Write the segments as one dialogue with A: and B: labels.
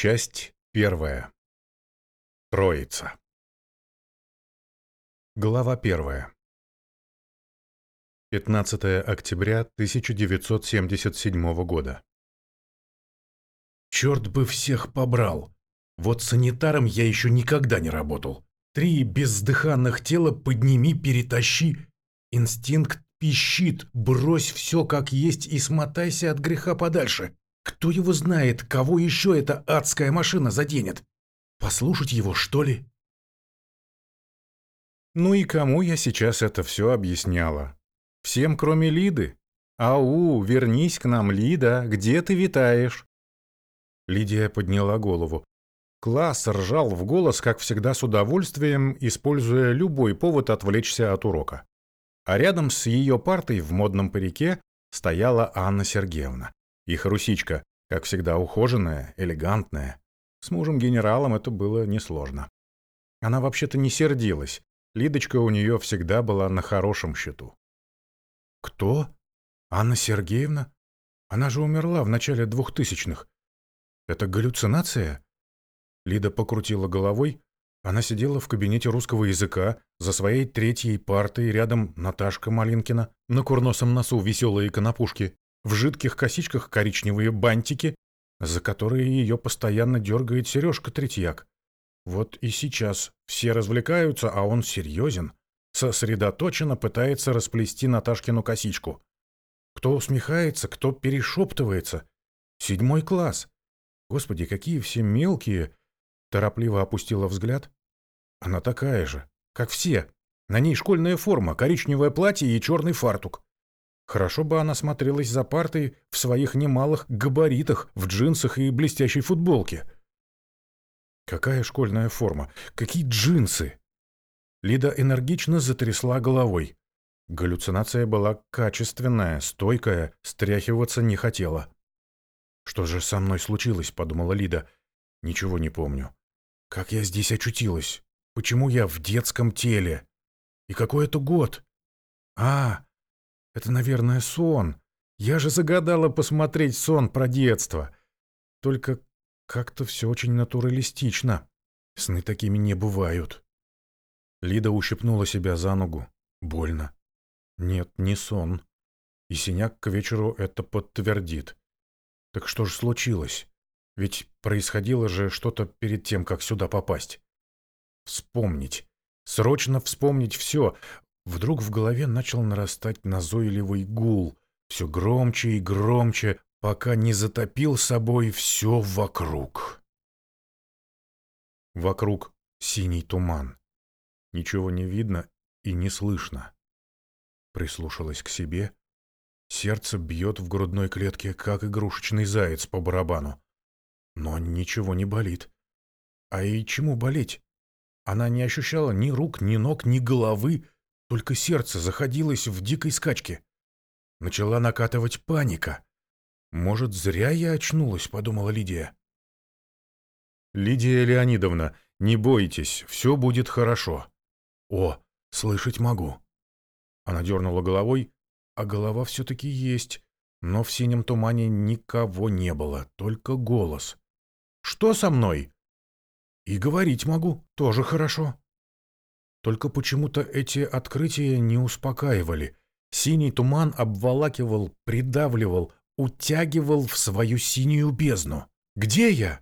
A: Часть первая. Троица. Глава первая. 15 октября 1977 года.
B: Черт бы всех побрал! Вот санитаром я еще никогда не работал. Три бездыханных тела подними, перетащи. Инстинкт пищит, брось все как есть и смотайся от греха подальше. Кто его знает, кого еще эта адская машина заденет? Послушать его, что ли?
A: Ну и кому я сейчас это все объясняла? Всем, кроме Лиды. Ау, вернись к нам, Лида, где ты витаешь? Лидия подняла голову. Класс ржал в голос, как всегда, с удовольствием, используя любой повод отвлечься от урока. А рядом с ее партой в модном парике стояла Анна Сергеевна. Их русичка, как всегда, ухоженная, элегантная. С мужем-генералом это было несложно. Она вообще-то не сердилась. Лидочка у нее всегда была на хорошем счету.
B: «Кто? Анна Сергеевна? Она же умерла в начале двухтысячных. Это галлюцинация?» Лида покрутила головой. Она сидела в кабинете русского языка, за своей третьей партой, рядом Наташка Малинкина, на курносом носу веселые конопушки в жидких косичках коричневые бантики, за которые ее постоянно дергает Сережка Третьяк. Вот и сейчас все развлекаются, а он серьезен, сосредоточенно пытается расплести Наташкину косичку. Кто усмехается, кто перешептывается. Седьмой класс. Господи, какие все мелкие. Торопливо опустила взгляд. Она такая же, как все. На ней школьная форма, коричневое платье и черный фартук. Хорошо бы она смотрелась за партой в своих немалых габаритах, в джинсах и блестящей футболке. Какая школьная форма? Какие джинсы? Лида энергично затрясла головой. Галлюцинация была качественная, стойкая, стряхиваться не хотела. «Что же со мной случилось?» — подумала Лида. «Ничего не помню. Как я здесь очутилась? Почему я в детском теле? И какой это год? А, это, наверное, сон. Я же загадала посмотреть сон про детство. Только как-то все очень натуралистично. Сны такими не бывают. Лида ущипнула себя за ногу. Больно. Нет, не сон. И синяк к вечеру это подтвердит. Так что же случилось? Ведь происходило же что-то перед тем, как сюда попасть. Вспомнить. Срочно вспомнить все. Вдруг в голове начал нарастать назойливый гул, все громче и громче, пока не затопил собой все вокруг. Вокруг синий туман. Ничего не видно и не слышно. Прислушалась к себе. Сердце бьет в грудной клетке, как игрушечный заяц по барабану. Но ничего не болит. А и чему болеть? Она не ощущала ни рук, ни ног, ни головы, только сердце заходилось в дикой скачке. Начала накатывать паника. «Может, зря я очнулась», — подумала Лидия. «Лидия Леонидовна, не бойтесь, все будет хорошо». «О, слышать могу». Она дернула головой, а голова все-таки есть, но в синем тумане никого не было, только голос. «Что со мной?» «И говорить могу, тоже хорошо». Только почему-то эти открытия не успокаивали. Синий туман обволакивал, придавливал, утягивал в свою синюю бездну. «Где я?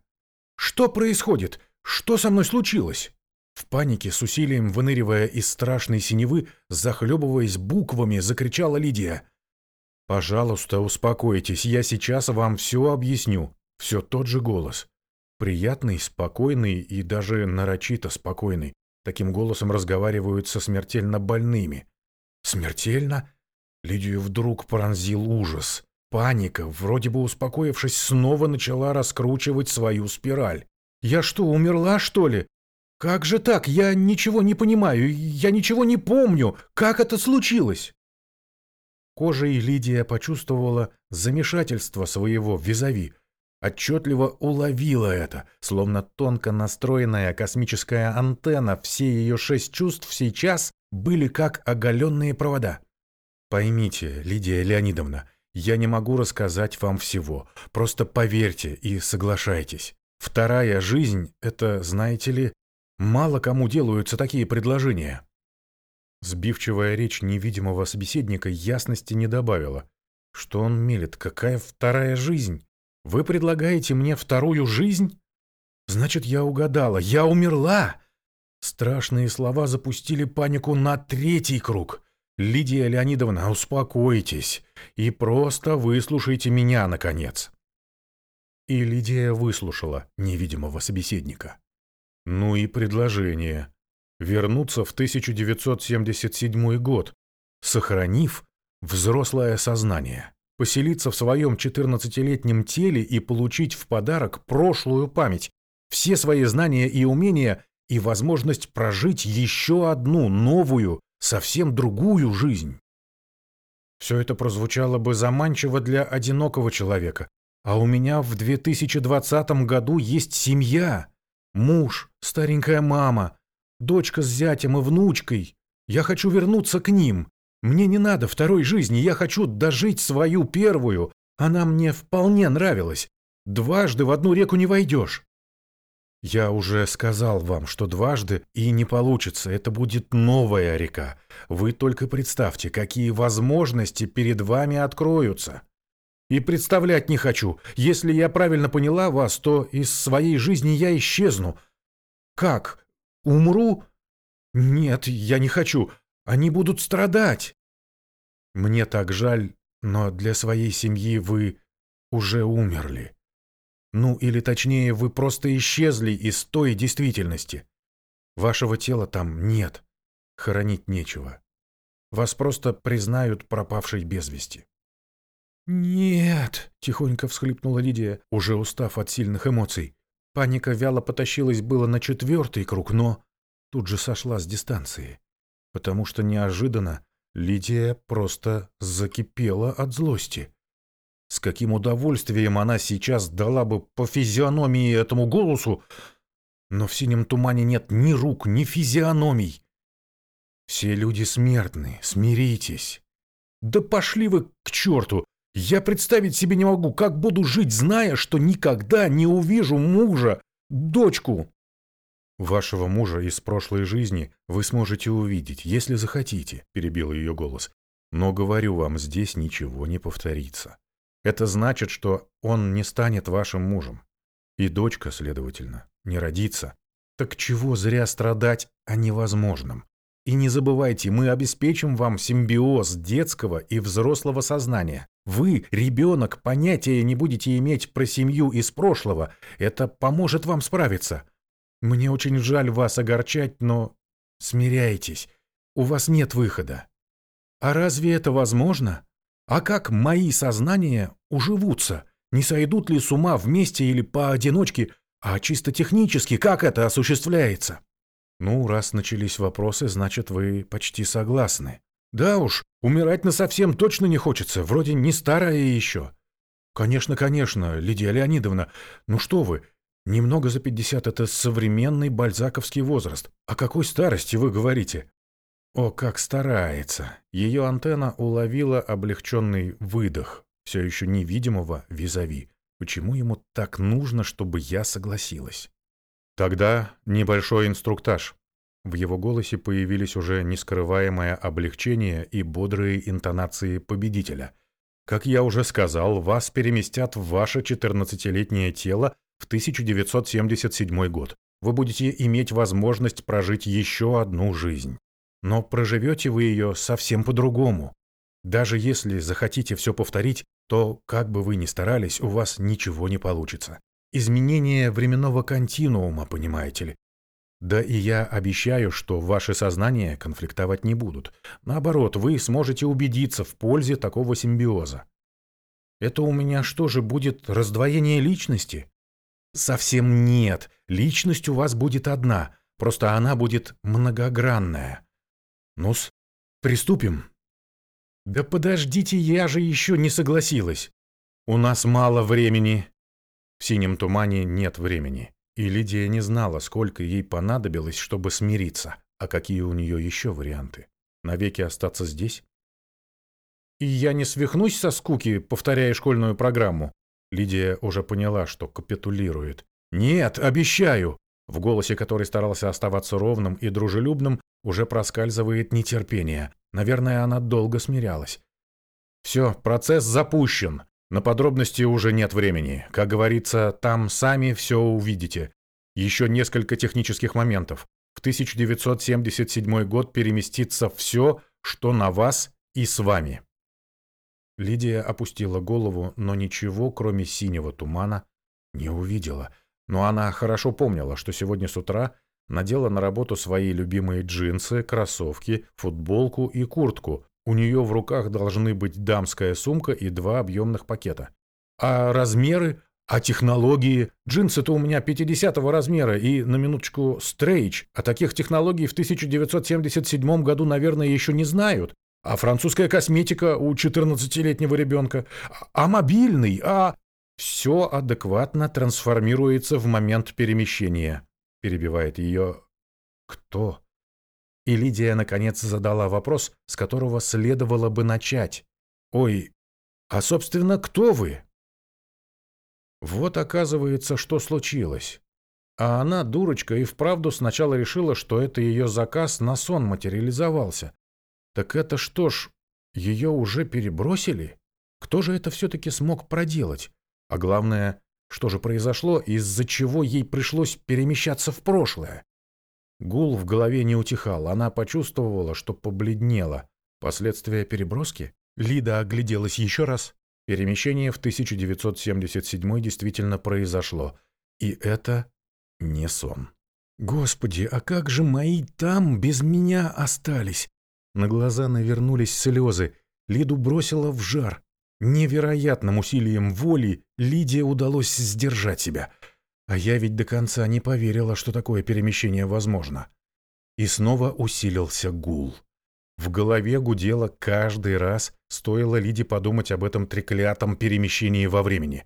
B: Что происходит? Что со мной случилось?» В панике, с усилием выныривая из страшной синевы, захлебываясь буквами, закричала Лидия. «Пожалуйста, успокойтесь, я сейчас вам все объясню». Все тот же голос. Приятный, спокойный и даже нарочито спокойный. Таким голосом разговаривают со смертельно больными. Смертельно? Лидию вдруг пронзил ужас. Паника, вроде бы успокоившись, снова начала раскручивать свою спираль. «Я что, умерла, что ли? Как же так? Я ничего не понимаю, я ничего не помню. Как это случилось?» Кожей Лидия почувствовала замешательство своего визави – отчетливо уловила это, словно тонко настроенная космическая антенна, все ее шесть чувств сейчас были как оголенные провода. Поймите, Лидия Леонидовна, я не могу рассказать вам всего, просто поверьте и соглашайтесь. Вторая жизнь — это, знаете ли, мало кому делаются такие предложения. Сбивчивая речь невидимого собеседника ясности не добавила. Что он мелет? Какая вторая жизнь? Вы предлагаете мне вторую жизнь? Значит, я угадала. Я умерла! Страшные слова запустили панику на третий круг. Лидия Леонидовна, успокойтесь и просто выслушайте меня, наконец. И Лидия выслушала невидимого собеседника. Ну и предложение. Вернуться в 1977 год, сохранив взрослое сознание, поселиться в своем 14-летнем теле и получить в подарок прошлую память, все свои знания и умения и возможность прожить еще одну новую, совсем другую жизнь. Все это прозвучало бы заманчиво для одинокого человека, а у меня в 2020 году есть семья, муж, старенькая мама, дочка с зятем и внучкой. Я хочу вернуться к ним. Мне не надо второй жизни, я хочу дожить свою первую. Она мне вполне нравилась. Дважды в одну реку не войдешь. Я уже сказал вам, что дважды и не получится, это будет новая река. Вы только представьте, какие возможности перед вами откроются. И представлять не хочу. Если я правильно поняла вас, то из своей жизни я исчезну. Как? Умру? Нет, я не хочу. Они будут страдать. Мне так жаль, но для своей семьи вы уже умерли. Ну, или точнее, вы просто исчезли из той действительности. Вашего тела там нет. Хоронить нечего. Вас просто признают пропавшей без вести. «Нет!» — тихонько всхлипнула Лидия, уже устав от сильных эмоций. Паника вяло потащилась было на четвертый круг, но тут же сошла с дистанции. Потому что неожиданно Лидия просто закипела от злости. С каким удовольствием она сейчас дала бы по физиономии этому голосу, но в синем тумане нет ни рук, ни физиономий. Все люди смертны, смиритесь. Да пошли вы к черту! Я представить себе не могу, как буду жить, зная, что никогда не увижу мужа, дочку. Вашего мужа из прошлой жизни вы сможете увидеть, если захотите, перебил ее голос. Но говорю вам, здесь ничего не повторится. Это значит, что он не станет вашим мужем. И дочка, следовательно, не родится. Так чего зря страдать о невозможном? И не забывайте, мы обеспечим вам симбиоз детского и взрослого сознания. Вы, ребенок, понятия не будете иметь про семью из прошлого. Это поможет вам справиться. Мне очень жаль вас огорчать, но смиряйтесь. У вас нет выхода. А разве это возможно? А как мои сознания уживутся? Не сойдут ли с ума вместе или поодиночке? А чисто технически как это осуществляется? Ну, раз начались вопросы, значит, вы почти согласны. Да уж, умирать на совсем точно не хочется, вроде не старая еще. Конечно, конечно, Лидия Леонидовна, ну что вы, немного за пятьдесят – это современный бальзаковский возраст. О какой старости вы говорите? О, как старается! Ее антенна уловила облегченный выдох, все еще невидимого визави. Почему ему так нужно, чтобы я согласилась? Тогда небольшой инструктаж. В его голосе появились уже нескрываемое облегчение и бодрые интонации победителя. Как я уже сказал, вас переместят в ваше 14-летнее тело в 1977 год. Вы будете иметь возможность прожить еще одну жизнь. Но проживете вы ее совсем по-другому. Даже если захотите все повторить, то, как бы вы ни старались, у вас ничего не получится. Изменение временного континуума, понимаете ли. Да и я обещаю, что ваши сознания конфликтовать не будут. Наоборот, вы сможете убедиться в пользе такого симбиоза. Это у меня что же будет раздвоение личности? Совсем нет. Личность у вас будет одна, просто она будет многогранная. Ну-с, приступим. Да подождите, я же еще не согласилась. У нас мало времени. В синем тумане нет времени. И Лидия не знала, сколько ей понадобилось, чтобы смириться, а какие у нее еще варианты. Навеки остаться здесь? И я не свихнусь со скуки, повторяя школьную программу. Лидия уже поняла, что капитулирует.
A: «Нет, обещаю!» В голосе, который старался оставаться ровным и дружелюбным, уже проскальзывает нетерпение. Наверное, она долго смирялась. «Все, процесс запущен. На подробности уже нет времени. Как говорится, там сами все увидите. Еще несколько технических моментов. В 1977 год переместится все, что на вас и с вами». Лидия опустила голову, но ничего, кроме синего тумана, не увидела. Но она хорошо помнила, что сегодня с утра надела на работу свои любимые джинсы, кроссовки, футболку и куртку. У нее в руках должны быть дамская сумка и два объемных пакета. А размеры, а технологии? Джинсы-то у меня 50 размера и, на минуточку, стрейч. А таких технологий в 1977 году, наверное, еще не знают а французская косметика у 14-летнего ребенка, а мобильный, а... Все адекватно трансформируется в момент перемещения, перебивает ее кто? И Лидия наконец задала вопрос, с которого следовало бы начать. Ой, а собственно, кто вы? Вот оказывается, что случилось. А она, дурочка, и вправду сначала решила, что это ее заказ на сон материализовался. Так это что ж, ее уже перебросили? Кто же это все-таки смог проделать? А главное, что же произошло, из-за чего ей пришлось перемещаться в прошлое? Гул в голове не утихал, она почувствовала, что побледнела. Последствия переброски? Лида огляделась еще раз. Перемещение в 1977 действительно произошло. И это не сон. Господи, а как же мои там без меня остались? На глаза навернулись слезы. Лиду бросило в жар. Невероятным усилием воли Лидии удалось сдержать себя. А я ведь до конца не поверила, что такое перемещение возможно. И снова усилился гул. В голове гудело каждый раз, стоило Лиде подумать об этом треклятом перемещении во времени.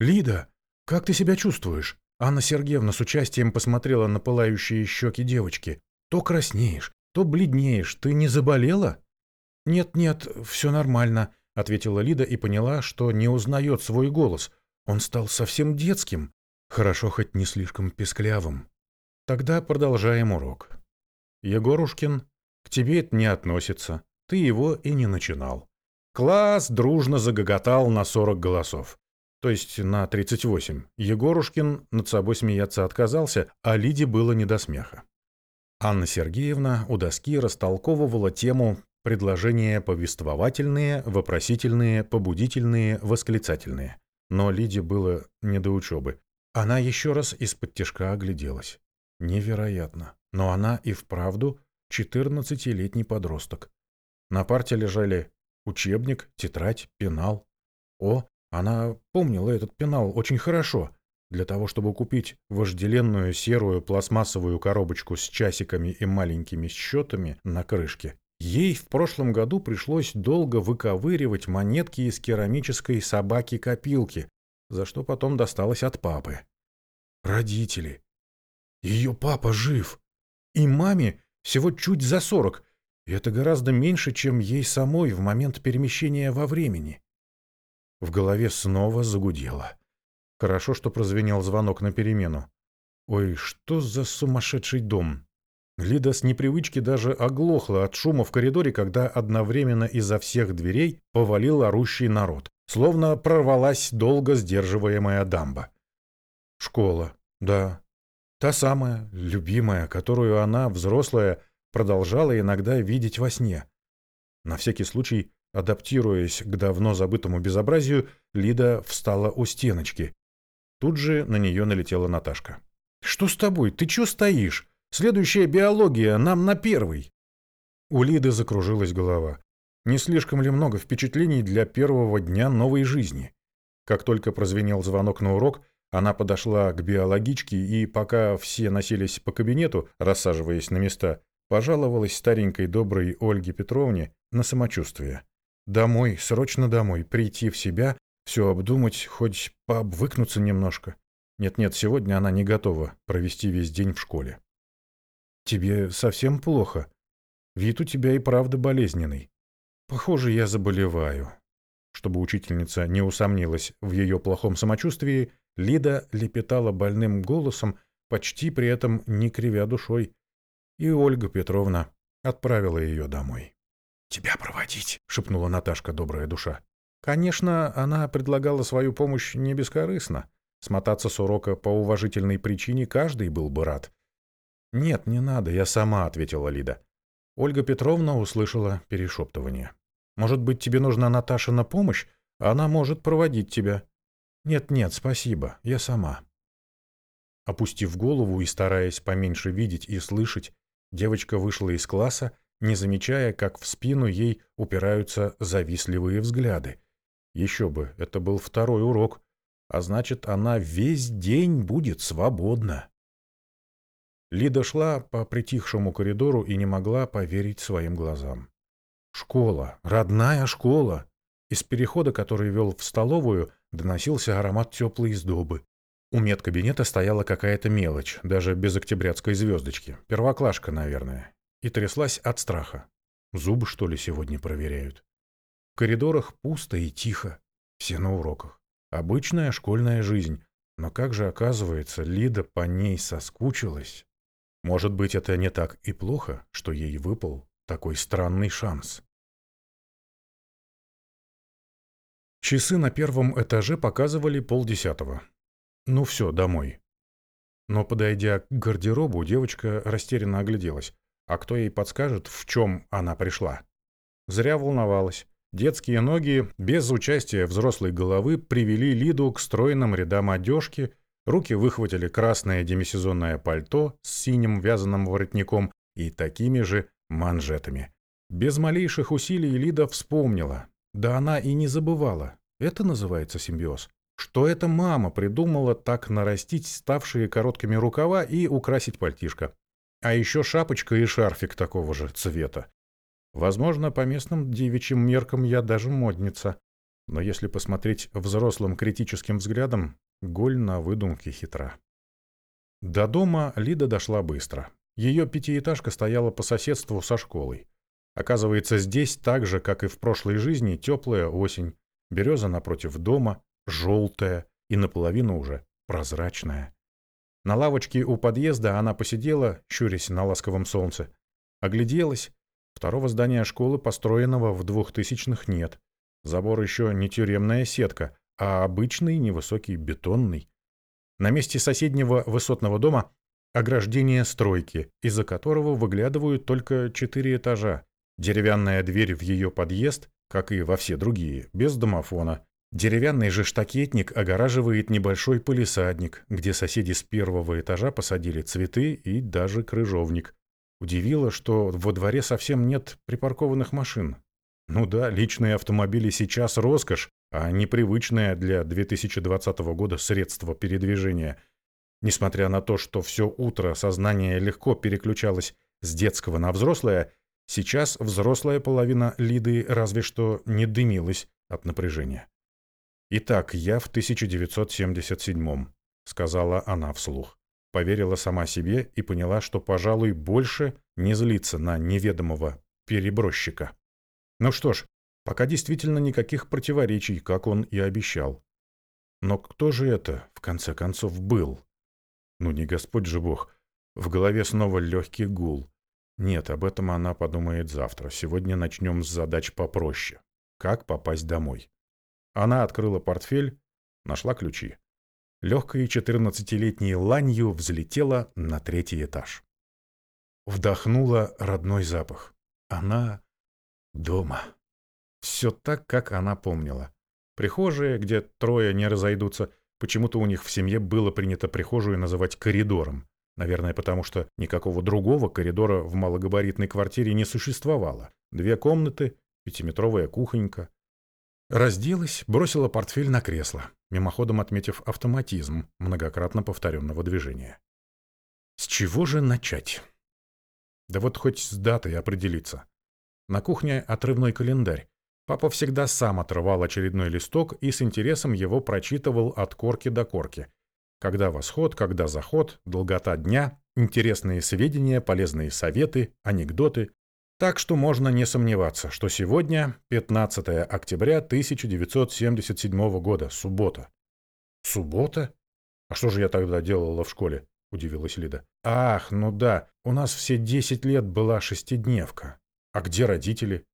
A: «Лида, как ты себя чувствуешь?» Анна Сергеевна с участием посмотрела на пылающие щеки девочки. «То краснеешь, то бледнеешь. Ты не заболела?» «Нет-нет, все нормально», — ответила Лида и поняла, что не узнает свой голос. Он стал совсем детским. Хорошо, хоть не слишком песклявым. Тогда продолжаем урок. Егорушкин, к тебе это не относится. Ты его и не начинал. Класс дружно загоготал на сорок голосов. То есть на тридцать восемь. Егорушкин над собой смеяться отказался, а Лиде было не до смеха. Анна Сергеевна у доски растолковывала тему предложения повествовательные, вопросительные, побудительные, восклицательные. Но Лиде было не до учебы. Она еще раз из-под тяжка огляделась. Невероятно. Но она и вправду 14-летний подросток. На парте лежали учебник, тетрадь, пенал. О, она помнила этот пенал очень хорошо. Для того, чтобы купить вожделенную серую пластмассовую коробочку с часиками и маленькими счетами на крышке, ей в прошлом году пришлось долго выковыривать монетки из керамической собаки-копилки, за что потом досталось от папы. Родители. Ее папа жив. И маме всего чуть за сорок. И это гораздо меньше, чем ей самой в момент перемещения во времени. В голове снова загудело. Хорошо, что прозвенел звонок на перемену. Ой, что за сумасшедший дом? Лида с непривычки даже оглохла от шума в коридоре, когда одновременно изо всех дверей повалил орущий народ, словно прорвалась долго сдерживаемая дамба. Школа, да, та самая, любимая, которую она, взрослая, продолжала иногда видеть во сне. На всякий случай, адаптируясь к давно забытому безобразию, Лида встала у стеночки, Тут же на нее налетела Наташка. «Что с тобой? Ты чё стоишь? Следующая биология, нам на первый!» У Лиды закружилась голова. Не слишком ли много впечатлений для первого дня новой жизни? Как только прозвенел звонок на урок, она подошла к биологичке и, пока все носились по кабинету, рассаживаясь на места, пожаловалась старенькой доброй Ольге Петровне на самочувствие. Домой, срочно домой, прийти в себя все обдумать, хоть пообвыкнуться немножко. Нет-нет, сегодня она не готова провести весь день в школе. Тебе совсем плохо? Вид у тебя и правда болезненный. Похоже, я заболеваю. Чтобы учительница не усомнилась в ее плохом самочувствии,
B: Лида лепетала больным голосом, почти при этом не кривя душой. И Ольга Петровна отправила ее домой. «Тебя проводить», — шепнула Наташка, добрая душа. Конечно, она предлагала свою помощь не бескорыстно. Смотаться с урока по уважительной причине каждый был бы рад. «Нет, не надо, я сама», — ответила Лида. Ольга Петровна услышала перешептывание. «Может быть, тебе нужна Наташа на помощь? Она может проводить тебя». «Нет-нет, спасибо, я сама». Опустив голову и стараясь поменьше видеть и слышать, девочка вышла из класса, не замечая, как в спину ей упираются завистливые взгляды. Еще бы, это был второй урок, а значит, она весь день будет свободна. Лида шла по притихшему коридору и не могла поверить своим глазам. Школа, родная школа. Из перехода, который вел в столовую, доносился аромат теплой издобы. У медкабинета стояла какая-то мелочь, даже без октябрятской звездочки. Первоклашка, наверное. И тряслась от страха. Зубы, что ли, сегодня проверяют? В коридорах пусто и тихо. Все на уроках. Обычная школьная жизнь. Но как же, оказывается, Лида по ней соскучилась? Может быть, это не так и плохо, что ей выпал такой странный шанс. Часы на первом этаже показывали полдесятого. Ну все, домой. Но, подойдя к гардеробу, девочка растерянно огляделась. А кто ей подскажет, в чем она пришла? Зря волновалась. Детские ноги, без участия взрослой головы, привели Лиду к стройным рядам одежки, Руки выхватили красное демисезонное пальто с синим вязаным воротником и такими же манжетами. Без малейших усилий Лида вспомнила. Да она и не забывала. Это называется симбиоз. Что эта мама придумала так нарастить ставшие короткими рукава и украсить пальтишко. А еще шапочка и шарфик такого же цвета. Возможно, по местным девичьим меркам я даже модница. Но если посмотреть взрослым критическим взглядом, Голь на выдумке хитра. До дома Лида дошла быстро. Ее пятиэтажка стояла по соседству со школой. Оказывается, здесь так же, как и в прошлой жизни, теплая осень, береза напротив дома, желтая и наполовину уже прозрачная. На лавочке у подъезда она посидела, щурясь на ласковом солнце. Огляделась. Второго здания школы, построенного в двухтысячных, нет. Забор еще не тюремная сетка, а обычный невысокий бетонный. На месте соседнего высотного дома ограждение стройки, из-за которого выглядывают только четыре этажа. Деревянная дверь в ее подъезд, как и во все другие, без домофона. Деревянный же штакетник огораживает небольшой полисадник, где соседи с первого этажа посадили цветы и даже крыжовник. Удивило, что во дворе совсем нет припаркованных машин. Ну да, личные автомобили сейчас роскошь, а непривычное для 2020 года средство передвижения. Несмотря на то, что все утро сознание легко переключалось с детского на взрослое, сейчас взрослая половина Лиды разве что не дымилась от напряжения. «Итак, я в 1977-м», — сказала она вслух. Поверила сама себе и поняла, что, пожалуй, больше не злиться на неведомого перебросчика. Ну что ж, Пока действительно никаких противоречий, как он и обещал. Но кто же это, в конце концов, был? Ну не Господь же Бог. В голове снова легкий гул. Нет, об этом она подумает завтра. Сегодня начнем с задач попроще. Как попасть домой? Она открыла портфель, нашла ключи. Легкой четырнадцатилетней ланью взлетела на третий этаж. Вдохнула родной запах. Она дома. Все так, как она помнила. Прихожая, где трое не разойдутся, почему-то у них в семье было принято прихожую называть коридором. Наверное, потому что никакого другого коридора в малогабаритной квартире не существовало. Две комнаты, пятиметровая кухонька. Разделась, бросила портфель на кресло, мимоходом отметив автоматизм многократно повторенного движения. С чего же начать? Да вот хоть с датой определиться. На кухне отрывной календарь, Папа всегда сам отрывал очередной листок и с интересом его прочитывал от корки до корки. Когда восход, когда заход, долгота дня, интересные сведения, полезные советы, анекдоты. Так что можно не сомневаться, что сегодня 15 октября 1977 года, суббота. Суббота? «А что же я тогда делала в школе?» — удивилась Лида. «Ах, ну да, у нас все десять лет была шестидневка. А где родители?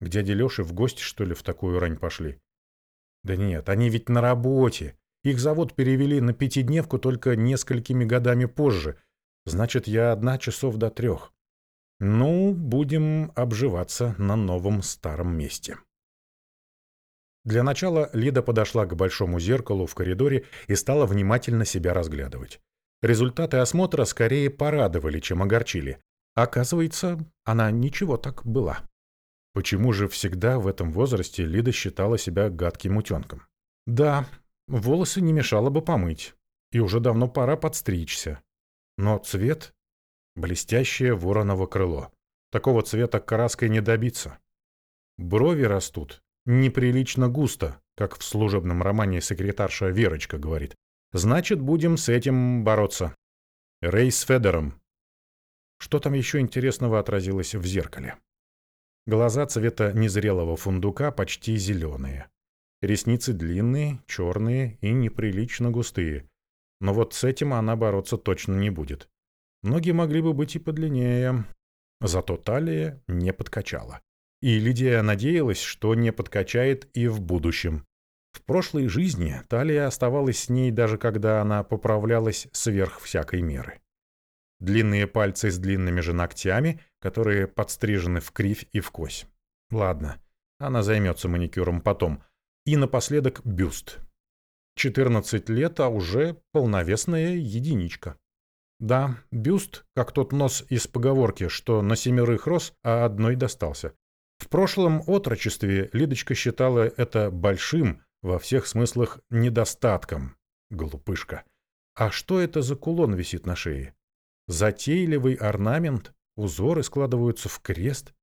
B: К дяде Леше в гости, что ли, в такую рань пошли?» «Да нет, они ведь на работе. Их завод перевели на пятидневку только несколькими годами позже. Значит, я одна часов до трех. Ну, будем обживаться на новом старом месте». Для начала Лида подошла к большому зеркалу в коридоре и стала внимательно себя разглядывать. Результаты осмотра скорее порадовали, чем огорчили. Оказывается, она ничего так была. Почему же всегда в этом возрасте Лида считала себя гадким утенком? Да, волосы не мешало бы помыть, и уже давно пора подстричься. Но цвет — блестящее вороново крыло. Такого цвета краской не добиться. Брови растут неприлично густо, как в служебном романе секретарша Верочка говорит. Значит, будем с этим бороться. Рейс с Федером. Что там еще интересного отразилось в зеркале? Глаза цвета незрелого фундука почти зеленые. Ресницы длинные, черные и неприлично густые. Но вот с этим она бороться точно не будет. Ноги могли бы быть и подлиннее. Зато талия не подкачала. И Лидия надеялась, что не подкачает и в будущем. В прошлой жизни талия оставалась с ней даже когда она поправлялась сверх всякой меры. Длинные пальцы с длинными же ногтями, которые подстрижены в кривь и в кось. Ладно, она займется маникюром потом. И напоследок бюст. 14 лет, а уже полновесная единичка. Да, бюст, как тот нос из поговорки, что на семерых рос, а одной достался. В прошлом отрочестве Лидочка считала это большим, во всех смыслах, недостатком. Глупышка. А что это за кулон висит на шее? Затейливый орнамент, узоры складываются в крест.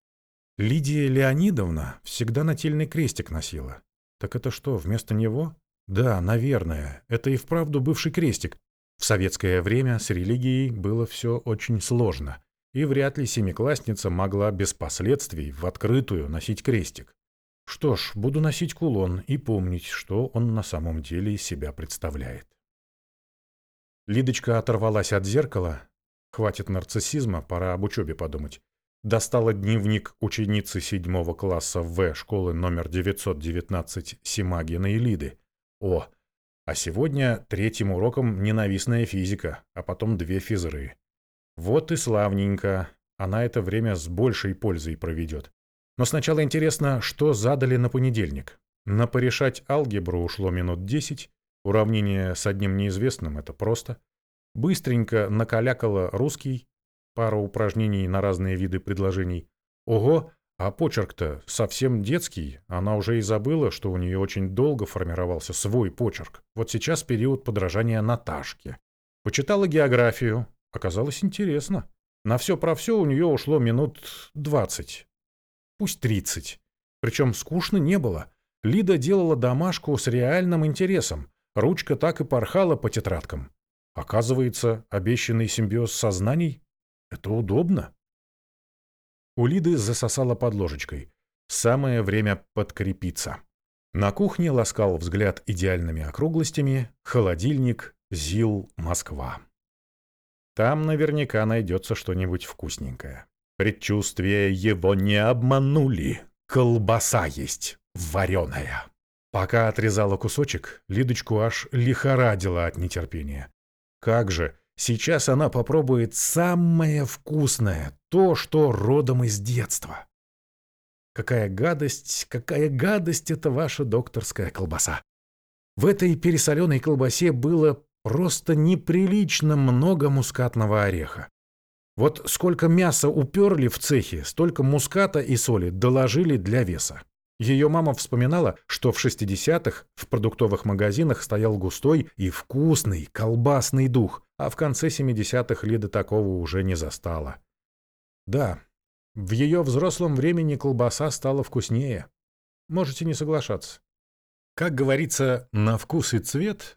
B: Лидия Леонидовна всегда нательный крестик носила. Так это что, вместо него? Да, наверное, это и вправду бывший крестик. В советское время с религией было все очень сложно и вряд ли семиклассница могла без последствий в открытую носить крестик. Что ж, буду носить кулон и помнить, что он на самом деле из себя представляет. Лидочка оторвалась от зеркала. Хватит нарциссизма, пора об учебе подумать. Достала дневник ученицы седьмого класса В школы номер 919 Симагина и Лиды. О, а сегодня третьим уроком ненавистная физика, а потом две физры. Вот и славненько. Она это время с большей пользой проведет. Но сначала интересно, что задали на понедельник. На порешать алгебру ушло минут десять. Уравнение с одним неизвестным — это просто. Быстренько накалякала русский. Пара упражнений на разные виды предложений. Ого, а почерк-то совсем детский. Она уже и забыла, что у нее очень долго формировался свой почерк. Вот сейчас период подражания Наташке. Почитала географию, Оказалось интересно. На все про все у нее ушло минут двадцать. Пусть тридцать. Причем скучно не было. Лида делала домашку с реальным интересом. Ручка так и порхала по тетрадкам. Оказывается, обещанный симбиоз сознаний — это удобно. У Лиды засосала под ложечкой. Самое время подкрепиться. На кухне ласкал взгляд идеальными округлостями холодильник ЗИЛ Москва. Там наверняка найдется что-нибудь вкусненькое. Предчувствия его не обманули. Колбаса есть, вареная. Пока отрезала кусочек, Лидочку аж лихорадила от нетерпения. Как же, сейчас она попробует самое вкусное, то, что родом из детства. Какая гадость, какая гадость это ваша докторская колбаса. В этой пересоленной колбасе было Просто неприлично много мускатного ореха. Вот сколько мяса уперли в цехе, столько муската и соли доложили для веса. Ее мама вспоминала, что в 60-х в продуктовых магазинах стоял густой и вкусный колбасный дух, а в конце 70-х Лида такого уже не застала. Да, в ее взрослом времени колбаса стала вкуснее. Можете не соглашаться. Как говорится, на вкус и цвет